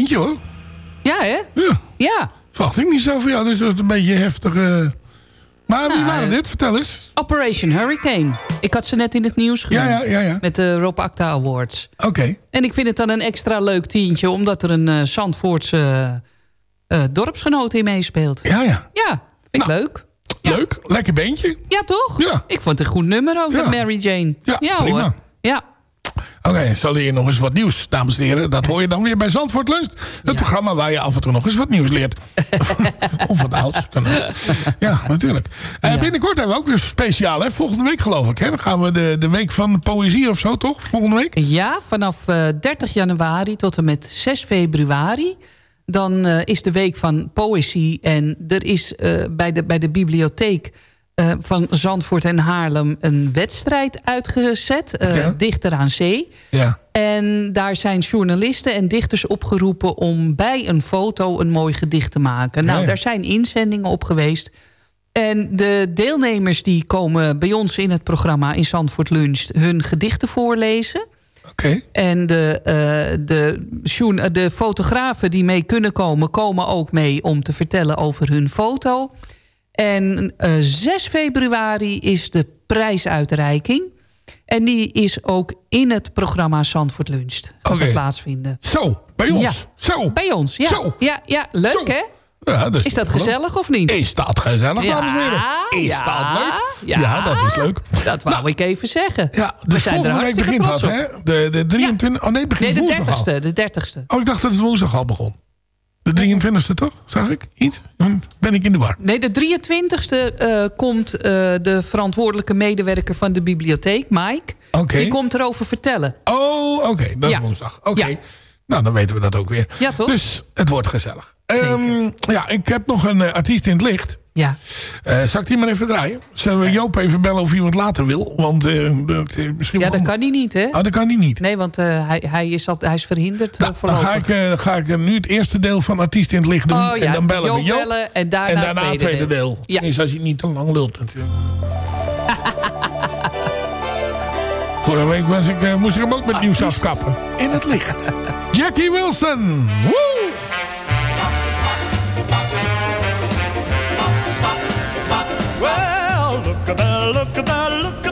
[SPEAKER 5] Beentje hoor.
[SPEAKER 6] Ja, hè?
[SPEAKER 5] Ja.
[SPEAKER 6] Ja.
[SPEAKER 5] Verwacht ik niet zo van jou, dus dat is een beetje heftig. eh. Maar wie
[SPEAKER 6] Nou,
[SPEAKER 5] waren
[SPEAKER 6] eh,
[SPEAKER 5] dit? Vertel eens.
[SPEAKER 6] Operation Hurricane. Ik had ze net in het nieuws gezien.
[SPEAKER 5] Ja, ja, ja, ja.
[SPEAKER 6] Met de Rob Acta Awards.
[SPEAKER 5] Oké.
[SPEAKER 6] En ik vind het dan een extra leuk tientje... omdat er een eh Zandvoortse eh, dorpsgenoot in meespeelt.
[SPEAKER 5] Ja, ja.
[SPEAKER 6] Ja, vind ik leuk.
[SPEAKER 5] Leuk. Lekker beentje.
[SPEAKER 6] Ja, toch?
[SPEAKER 5] Ja.
[SPEAKER 6] Ik vond het een goed nummer met Mary Jane.
[SPEAKER 5] Ja, prima.
[SPEAKER 6] hoor. Ja.
[SPEAKER 5] Oké, zal hier nog eens wat nieuws, dames en heren. Dat hoor je dan weer bij Zandvoort Lunch. Het programma waar je af en toe nog eens wat nieuws leert. (laughs) of wat ouds. Kan. Ja, natuurlijk. Eh, Binnenkort hebben we ook weer speciaal, hè? Volgende week geloof ik. Hè? Dan gaan we de, de week van poëzie of zo, toch? Volgende week?
[SPEAKER 6] Ja, vanaf eh, 30 januari tot en met 6 februari. Dan eh, is de week van poëzie. En er is eh, bij, de, bij de bibliotheek eh, van Zandvoort en Haarlem... een wedstrijd uitgezet. eh,
[SPEAKER 5] Ja.
[SPEAKER 6] Dichter aan zee.
[SPEAKER 5] Ja.
[SPEAKER 6] En daar zijn journalisten en dichters opgeroepen... om bij een foto een mooi gedicht te maken. Nou,
[SPEAKER 5] Ja,
[SPEAKER 6] daar zijn inzendingen op geweest. En de deelnemers die komen bij ons in het programma... in Zandvoort Lunch hun gedichten voorlezen... En de, eh, de, de fotografen die mee kunnen komen... komen ook mee om te vertellen over hun foto. En eh, 6 februari is de prijsuitreiking. En die is ook in het programma Zandvoort
[SPEAKER 5] Oké.
[SPEAKER 6] er plaatsvinden.
[SPEAKER 5] Zo, bij ons.
[SPEAKER 6] Ja.
[SPEAKER 5] Zo.
[SPEAKER 6] Bij ons, ja.
[SPEAKER 5] Zo.
[SPEAKER 6] Ja, ja leuk
[SPEAKER 5] Zo.
[SPEAKER 6] hè?
[SPEAKER 5] Ja, dat
[SPEAKER 6] Is dat gezellig of niet?
[SPEAKER 5] Is dat gezellig,
[SPEAKER 6] Ja,
[SPEAKER 5] dames en heren? Is
[SPEAKER 6] ja,
[SPEAKER 5] dat leuk?
[SPEAKER 6] ja.
[SPEAKER 5] dat is leuk.
[SPEAKER 6] Dat wou ik even zeggen.
[SPEAKER 5] Ja,
[SPEAKER 6] We
[SPEAKER 5] dus
[SPEAKER 6] zijn er
[SPEAKER 5] volgende week begint dat, hè? De, de 23... Oh nee, begint
[SPEAKER 6] Nee, de
[SPEAKER 5] woensdag al.
[SPEAKER 6] 30ste. De 30ste.
[SPEAKER 5] Oh, ik dacht dat het woensdag al begon. De 23e toch? Zag ik? Iets? Dan ben ik in de war.
[SPEAKER 6] Nee, de 23e eh, komt eh, de verantwoordelijke medewerker van de bibliotheek, Mike.
[SPEAKER 5] Oké.
[SPEAKER 6] Die komt erover vertellen.
[SPEAKER 5] Oh, oké. dat is
[SPEAKER 6] Ja.
[SPEAKER 5] woensdag. Oké.
[SPEAKER 6] Ja.
[SPEAKER 5] Nou, dan weten we dat ook weer.
[SPEAKER 6] Ja, toch?
[SPEAKER 5] Dus het wordt gezellig. Ehm, ja, ik heb nog een eh, artiest in het licht.
[SPEAKER 6] Ja.
[SPEAKER 5] Eh zal ik die maar even draaien? Zullen we Joop even bellen of hij wat later wil? Want eh, misschien
[SPEAKER 6] Ja, dat kan hij niet, hè?
[SPEAKER 5] Oh, dat kan hij niet.
[SPEAKER 6] Nee, want eh, hij, hij, is al, hij is verhinderd
[SPEAKER 5] Dan
[SPEAKER 6] voorlopig.
[SPEAKER 5] ga ik, ga ik nu het eerste deel van artiest in het licht doen.
[SPEAKER 6] Oh, ja,
[SPEAKER 5] en dan bellen we
[SPEAKER 6] Joop
[SPEAKER 5] Joop.
[SPEAKER 6] bellen en daarna het
[SPEAKER 5] het
[SPEAKER 6] tweede
[SPEAKER 5] tweede deel.
[SPEAKER 6] deel. Ja.
[SPEAKER 5] Tenminste, als hij niet te lang lult natuurlijk. (laughs) Vorige week was ik, moest ik hem ook met nieuws afkappen. In het licht. Jackie Wilson. Woe!
[SPEAKER 10] At that, look at that, look at that,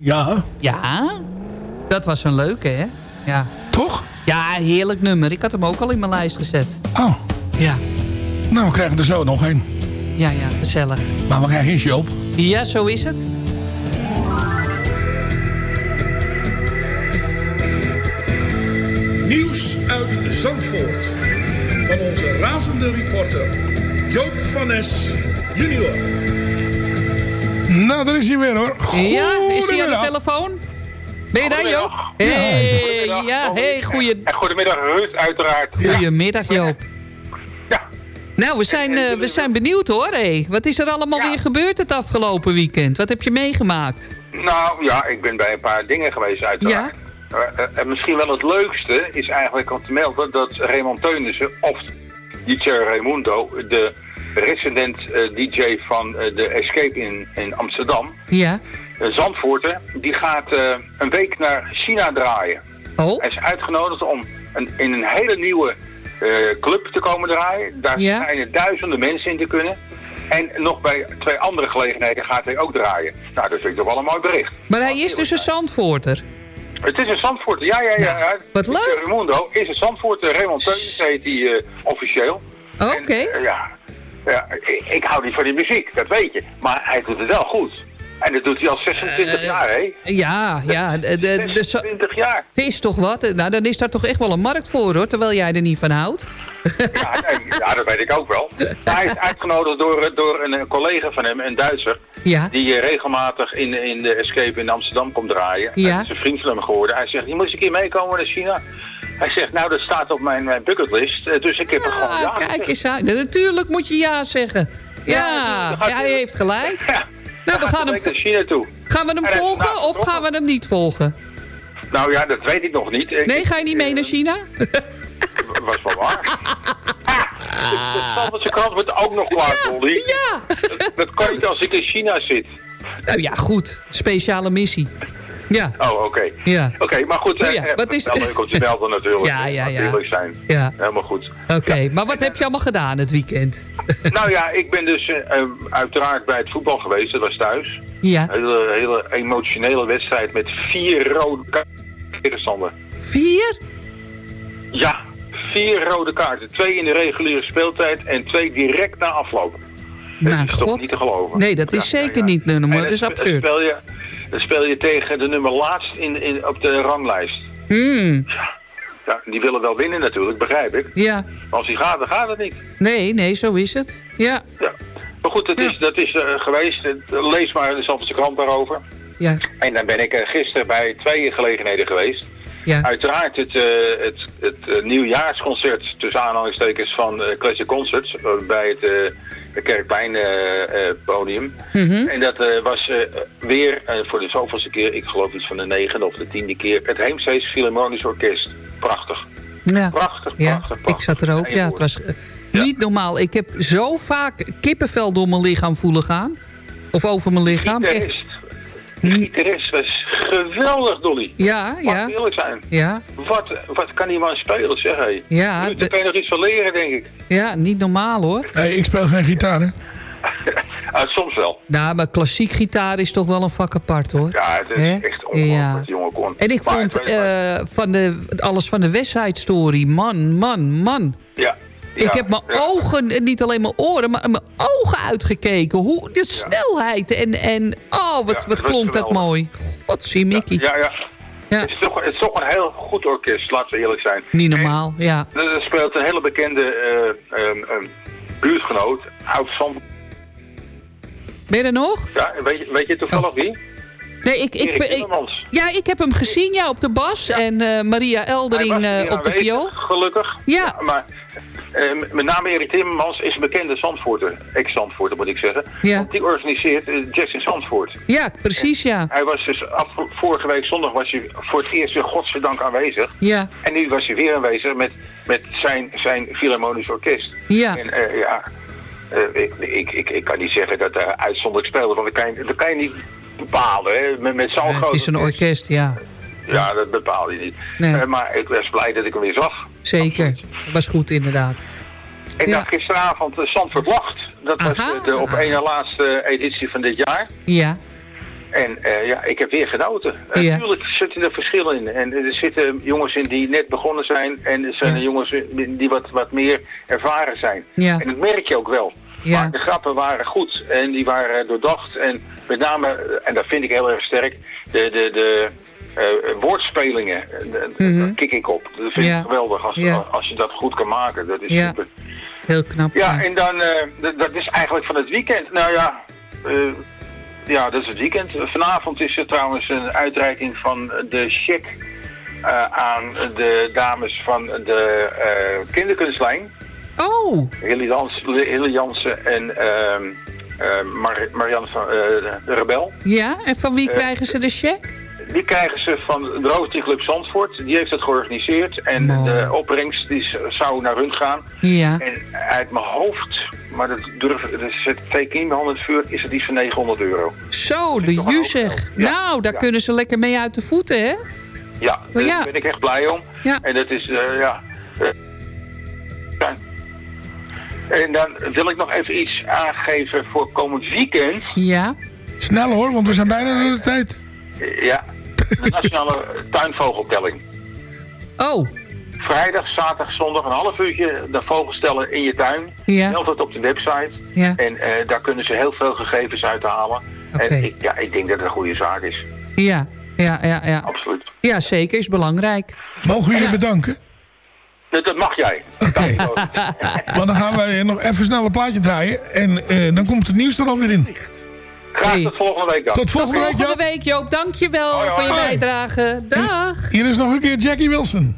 [SPEAKER 5] Ja.
[SPEAKER 6] Ja, dat was een leuke, hè? Ja.
[SPEAKER 5] Toch?
[SPEAKER 6] Ja, heerlijk nummer. Ik had hem ook al in mijn lijst gezet.
[SPEAKER 5] Oh.
[SPEAKER 6] Ja.
[SPEAKER 5] Nou, we krijgen er zo nog een.
[SPEAKER 6] Ja, ja, gezellig.
[SPEAKER 5] Maar we krijgen eerst Joop.
[SPEAKER 6] Ja, zo is het.
[SPEAKER 11] Nieuws uit Zandvoort. Van onze razende reporter Joop van Nes junior.
[SPEAKER 5] Nou, daar is hij weer hoor.
[SPEAKER 6] Ja, is hij aan de telefoon? Ben je daar, Joop?
[SPEAKER 12] Goedemiddag.
[SPEAKER 6] Hey,
[SPEAKER 12] Goedemiddag.
[SPEAKER 6] ja, hey, goeie,
[SPEAKER 12] En goedemiddag Ruud, uiteraard.
[SPEAKER 6] goedemiddag, Joop.
[SPEAKER 12] Ja.
[SPEAKER 6] Nou, we zijn, eh, we zijn benieuwd hoor. Hey. Wat is er allemaal weer gebeurd het afgelopen weekend? Wat heb je meegemaakt?
[SPEAKER 12] Nou ja, ik ben bij een paar dingen geweest uiteraard. Eh, eh, en misschien wel het leukste is eigenlijk om te melden dat Raymond Teunissen, of DJ Raimundo, de resident eh, DJ van eh, de Escape in, in Amsterdam,
[SPEAKER 6] Ja.
[SPEAKER 12] uh, Zandvoorten, die gaat eh, een week naar China draaien.
[SPEAKER 6] Oh.
[SPEAKER 12] Hij is uitgenodigd om een, in een hele nieuwe eh, club te komen draaien. Daar
[SPEAKER 6] Ja.
[SPEAKER 12] schijnen duizenden mensen in te kunnen. En nog bij twee andere gelegenheden gaat hij ook draaien. Nou, dat vind ik toch wel een mooi bericht.
[SPEAKER 6] Maar hij is dus een Zandvoorter.
[SPEAKER 12] Het is een Zandvoort, ja, ja, ja. ja.
[SPEAKER 6] wat leuk.
[SPEAKER 12] Raimundo is een Zandvoort. Raymond Teunis heet hij eh, officieel.
[SPEAKER 6] Oké.
[SPEAKER 12] Eh, ja, ja ik, ik hou niet van die muziek, dat weet je. Maar hij doet het wel goed. En dat doet hij al 26
[SPEAKER 6] Eh,
[SPEAKER 12] jaar, hè?
[SPEAKER 6] Ja, ja. De, de, de, zo-
[SPEAKER 12] 20 jaar.
[SPEAKER 6] het is toch wat? Nou, dan is daar toch echt wel een markt voor, hoor. Terwijl jij er niet van houdt.
[SPEAKER 12] Ja, nee, ja, dat weet ik ook wel. Maar hij is uitgenodigd door, eh, door een, eh, collega van hem, een Duitser.
[SPEAKER 6] Ja.
[SPEAKER 12] Die eh, regelmatig in, in de Escape in Amsterdam komt draaien.
[SPEAKER 6] Ja.
[SPEAKER 12] Dat is een vriend van hem geworden. Hij zegt, je moet eens een keer meekomen naar China. Hij zegt, nou dat staat op mijn, mijn bucketlist. Eh, Dus ik heb er gewoon ja
[SPEAKER 6] kijk eens aan. Ja, Natuurlijk moet je ja zeggen. Ja, ja,
[SPEAKER 12] hij-
[SPEAKER 6] heeft gelijk. (laughs)
[SPEAKER 12] Ja.
[SPEAKER 6] Nou, we gaan hem,
[SPEAKER 12] naar China toe.
[SPEAKER 6] gaan we hem volgen of gaan we hem niet volgen?
[SPEAKER 12] Nou ja, dat weet ik nog niet. Ik-
[SPEAKER 6] Nee, ga je niet mee naar China?
[SPEAKER 12] Dat was wel waar. (laughs) Ah, de Zandvoortse krant wordt ook nog klaar, Dolly.
[SPEAKER 6] Ja.
[SPEAKER 12] Dat, dat kan niet als ik in China zit.
[SPEAKER 6] Nou ja, goed. Speciale missie. Ja.
[SPEAKER 12] Oh, oké.
[SPEAKER 6] Ja.
[SPEAKER 12] Oké, maar goed.
[SPEAKER 6] Oh
[SPEAKER 12] eh,
[SPEAKER 6] ja,
[SPEAKER 12] eh,
[SPEAKER 6] wat is-
[SPEAKER 12] Wel leuk om te (laughs) melden natuurlijk.
[SPEAKER 6] Ja, ja, ja.
[SPEAKER 12] Natuurlijk zijn.
[SPEAKER 6] Ja.
[SPEAKER 12] Helemaal goed.
[SPEAKER 6] Oké, maar wat heb je allemaal gedaan het weekend? (laughs)
[SPEAKER 12] nou ja, ik ben dus eh, eh, uiteraard bij het voetbal geweest. Dat was thuis.
[SPEAKER 6] Ja.
[SPEAKER 12] Een hele, hele emotionele wedstrijd met vier rode kaarten tegenstander.
[SPEAKER 6] Vier?
[SPEAKER 12] Ja, vier rode kaarten. Twee in de reguliere speeltijd en twee direct na afloop.
[SPEAKER 6] Nou,
[SPEAKER 12] dat is toch
[SPEAKER 6] god.
[SPEAKER 12] niet te geloven.
[SPEAKER 6] Nee, dat is zeker niet.
[SPEAKER 12] En
[SPEAKER 6] Dat is absurd.
[SPEAKER 12] Speel je, dan speel je tegen de nummer laatst in, in, op de ranglijst.
[SPEAKER 6] Hmm.
[SPEAKER 12] Ja, die willen wel winnen natuurlijk, begrijp ik.
[SPEAKER 6] Ja.
[SPEAKER 12] Maar als die gaat, dan gaat het niet.
[SPEAKER 6] Nee, nee, zo is het. Ja.
[SPEAKER 12] Ja. Maar goed, dat is, dat is eh, geweest. Lees maar de Zandvoortse krant daarover.
[SPEAKER 6] Ja.
[SPEAKER 12] En dan ben ik eh, gisteren bij twee gelegenheden geweest.
[SPEAKER 6] Ja.
[SPEAKER 12] Uiteraard het, eh, het, het nieuwjaarsconcert tussen aanhalingstekens van Classic Concerts bij het uh, Kerkplein eh, eh, podium.
[SPEAKER 6] Mhm.
[SPEAKER 12] En dat eh, was eh, weer eh, voor de zoveelste keer, ik geloof iets van de negende of de tiende keer, het Heemsteeds Philharmonisch Orkest. Prachtig.
[SPEAKER 6] Ja.
[SPEAKER 12] Prachtig,
[SPEAKER 6] Ja,
[SPEAKER 12] prachtig,
[SPEAKER 6] ik zat er ook. Ja, het was niet normaal. Ik heb zo vaak kippenvel door mijn lichaam voelen gaan. Of over mijn lichaam. Echt.
[SPEAKER 12] Gitarist. De gitarist was geweldig, Dolly.
[SPEAKER 6] Ja,
[SPEAKER 12] Mag
[SPEAKER 6] ja.
[SPEAKER 12] ik eerlijk zijn.
[SPEAKER 6] Ja,
[SPEAKER 12] Wat, wat kan die man spelen, zeg hé.
[SPEAKER 6] Ja,
[SPEAKER 12] Nu, Daar kan je nog iets van leren, denk ik.
[SPEAKER 6] ja, niet normaal hoor.
[SPEAKER 5] Nee, ik speel geen gitaar, hè? (laughs)
[SPEAKER 12] Ah, soms wel.
[SPEAKER 6] Nou, maar klassiek gitaar is toch wel een vak apart hoor.
[SPEAKER 12] Ja, het is echt ongelooflijk
[SPEAKER 6] Ja.
[SPEAKER 12] die jongen kon.
[SPEAKER 6] En ik
[SPEAKER 12] Maar
[SPEAKER 6] vond eh, van de, alles van de West Side Story, man, man, man.
[SPEAKER 12] wat? Ja.
[SPEAKER 6] ik
[SPEAKER 12] ja,
[SPEAKER 6] heb mijn
[SPEAKER 12] ja.
[SPEAKER 6] ogen, en niet alleen mijn oren, maar mijn ogen uitgekeken. Hoe, de snelheid en, en oh, wat,
[SPEAKER 12] Ja,
[SPEAKER 6] wat klonk dat mooi. Wat zie Mickey.
[SPEAKER 12] Ja, ja.
[SPEAKER 6] Ja.
[SPEAKER 12] Het, is toch, het is toch een heel goed orkest, laten we eerlijk zijn.
[SPEAKER 6] Niet normaal, ja.
[SPEAKER 12] Er speelt een hele bekende eh, ehm, ehm, buurtgenoot, oud Zand.
[SPEAKER 6] Ben je er nog?
[SPEAKER 12] Ja, weet, je, weet je toevallig wie?
[SPEAKER 6] Nee, ik, ik, ik, ja, ik heb hem gezien, ja, op de bas. En eh, Maria Eldering eh, op de viool.
[SPEAKER 12] Gelukkig.
[SPEAKER 6] Ja.
[SPEAKER 12] maar eh, met name Erik Timmermans is een bekende Zandvoorter. Ex-Zandvoorter moet ik zeggen.
[SPEAKER 6] Ja.
[SPEAKER 12] Want die organiseert eh, Jazz in Zandvoort.
[SPEAKER 6] Ja, precies, ja.
[SPEAKER 12] Hij was dus af, vorige week zondag was hij voor het eerst weer godzijdank aanwezig.
[SPEAKER 6] Ja,
[SPEAKER 12] En nu was hij weer aanwezig met, met zijn, zijn Philharmonisch Orkest.
[SPEAKER 6] ja.
[SPEAKER 12] En eh, ja, ik, ik, ik, ik kan niet zeggen dat hij uitzonderlijk speelde, want dat kan je, dat kan je niet bepalen. Hè? Met, met zo'n groot
[SPEAKER 6] het is een orkest, ja.
[SPEAKER 12] Ja, dat bepaal je niet.
[SPEAKER 6] Nee.
[SPEAKER 12] Eh, maar ik was blij dat ik hem weer zag.
[SPEAKER 6] Zeker. Dat was goed, inderdaad.
[SPEAKER 12] En
[SPEAKER 6] Ja.
[SPEAKER 12] dan gisteravond uh, Zandvoort Lacht. Dat was
[SPEAKER 6] Aha.
[SPEAKER 12] de, de op één na laatste editie van dit jaar.
[SPEAKER 6] Ja.
[SPEAKER 12] En eh, ja, ik heb weer genoten.
[SPEAKER 6] Ja.
[SPEAKER 12] Natuurlijk zitten er verschillen in. En er zitten jongens in die net begonnen zijn. En er zijn jongens die wat, wat meer ervaren zijn.
[SPEAKER 6] Ja.
[SPEAKER 12] En dat merk je ook wel.
[SPEAKER 6] Ja.
[SPEAKER 12] Maar de grappen waren goed. En die waren doordacht. En met name, eh, en dat vind ik heel erg sterk, de, de, de eh, woordspelingen. eh, de-
[SPEAKER 6] Mhm.
[SPEAKER 12] Daar kik ik op. Dat vind
[SPEAKER 6] Ja.
[SPEAKER 12] ik geweldig als,
[SPEAKER 6] Ja.
[SPEAKER 12] als je dat goed kan maken. Dat is
[SPEAKER 6] Ja.
[SPEAKER 12] super.
[SPEAKER 6] Heel knap.
[SPEAKER 12] Ja, en dan, eh, dat is eigenlijk van het weekend. Nou ja, eh, ja, dat is het weekend. Vanavond is er trouwens een uitreiking van de cheque eh, aan de dames van de eh, kinderkunstlijn.
[SPEAKER 6] Oh!
[SPEAKER 12] Hilly, Jansen en ehm eh, Mar Marianne van eh, de Rebel.
[SPEAKER 6] Ja, en van wie
[SPEAKER 12] Eh,
[SPEAKER 6] krijgen ze de cheque?
[SPEAKER 12] Die krijgen ze van de Rotary Club Zandvoort. Die heeft het georganiseerd. En de opbrengst die zou naar hun gaan.
[SPEAKER 6] Ja.
[SPEAKER 12] En uit mijn hoofd, maar dat durf dat zet twee in mijn hand in het vuur, is het iets van 900 euro.
[SPEAKER 6] Zo, de Juzeg. Nou, daar kunnen ze lekker mee uit de voeten, hè?
[SPEAKER 12] Ja,
[SPEAKER 6] Oh,
[SPEAKER 12] daar
[SPEAKER 6] ja.
[SPEAKER 12] ben ik echt blij om.
[SPEAKER 6] Ja.
[SPEAKER 12] En dat is, eh, ja... En dan wil ik nog even iets aangeven voor komend weekend.
[SPEAKER 6] Ja.
[SPEAKER 10] Snel hoor, want we zijn bijna door de tijd.
[SPEAKER 12] Ja, de nationale tuinvogeltelling.
[SPEAKER 6] Oh.
[SPEAKER 12] Vrijdag, zaterdag, zondag een half uurtje de vogels tellen in je tuin.
[SPEAKER 6] Ja.
[SPEAKER 12] Meld het op de website.
[SPEAKER 6] Ja.
[SPEAKER 12] En eh, daar kunnen ze heel veel gegevens uit halen. En ik, ja, ik denk dat het een goede zaak is.
[SPEAKER 6] Ja, ja, ja. Ja,
[SPEAKER 12] Absoluut.
[SPEAKER 6] ja zeker. Is belangrijk.
[SPEAKER 10] Mogen je bedanken?
[SPEAKER 12] Dat, dat mag jij. (laughs)
[SPEAKER 10] Want dan gaan wij nog even snel een plaatje draaien. En eh, dan komt het nieuws er alweer in.
[SPEAKER 12] Graag tot volgende week dan.
[SPEAKER 10] Tot volgende week,
[SPEAKER 6] Volgende week, Joop. Dankjewel voor je bijdrage. Dag.
[SPEAKER 10] Hier is nog een keer Jackie Wilson.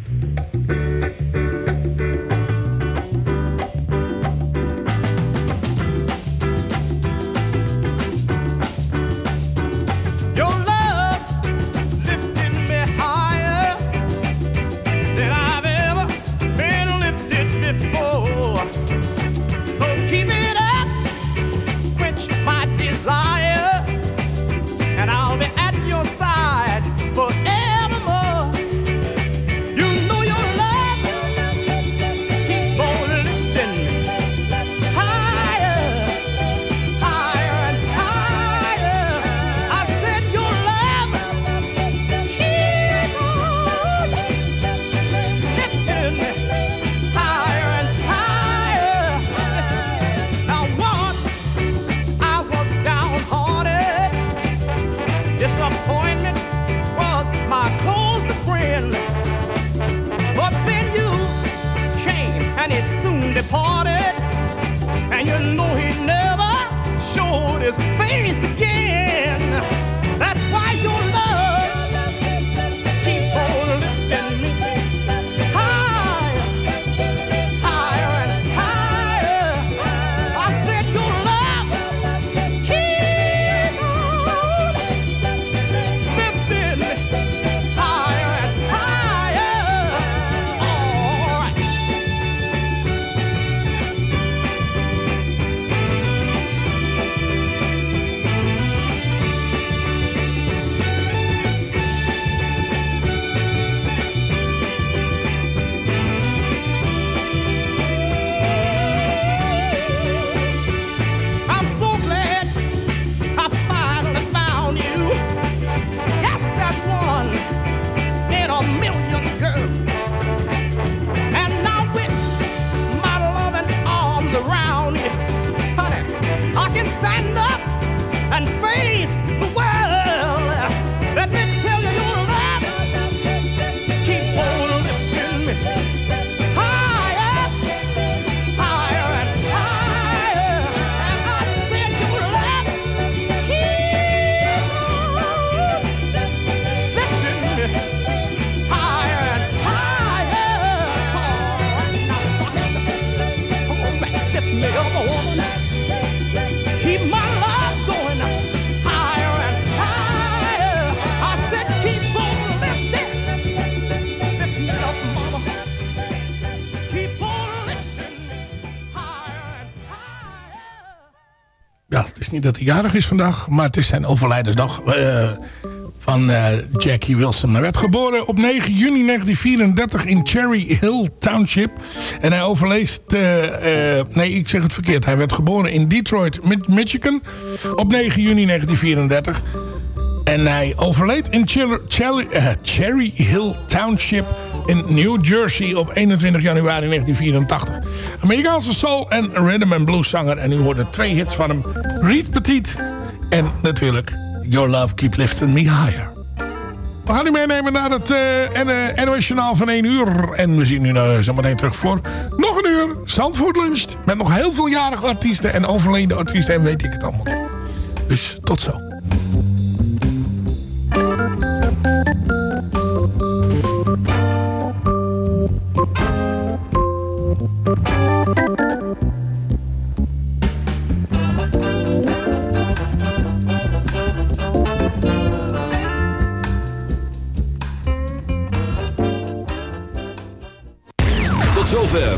[SPEAKER 10] Dat hij jarig is vandaag, maar het is zijn overlijdensdag eh, van eh, Jackie Wilson. Hij werd geboren op 9 juni 1934 in Cherry Hill Township. En hij overleest... eh, nee, ik zeg het verkeerd. Hij werd geboren in Detroit, Mi- Michigan op 9 juni 1934.
[SPEAKER 5] En hij overleed in Cher- Cher- Cherry Hill Township in New Jersey op 21 januari 1984. Amerikaanse soul en rhythm and blues zanger. En u hoorde twee hits van hem. Reed Petit en natuurlijk Your Love Keep Lifting Me Higher. We gaan u meenemen naar het eh, NOS Journaal van 1 uur. En we zien u nou zo meteen terug voor nog een uur. Zandvoort luncht. Met nog heel veel jarige artiesten en overleden artiesten. En weet ik het allemaal. Dus tot zo.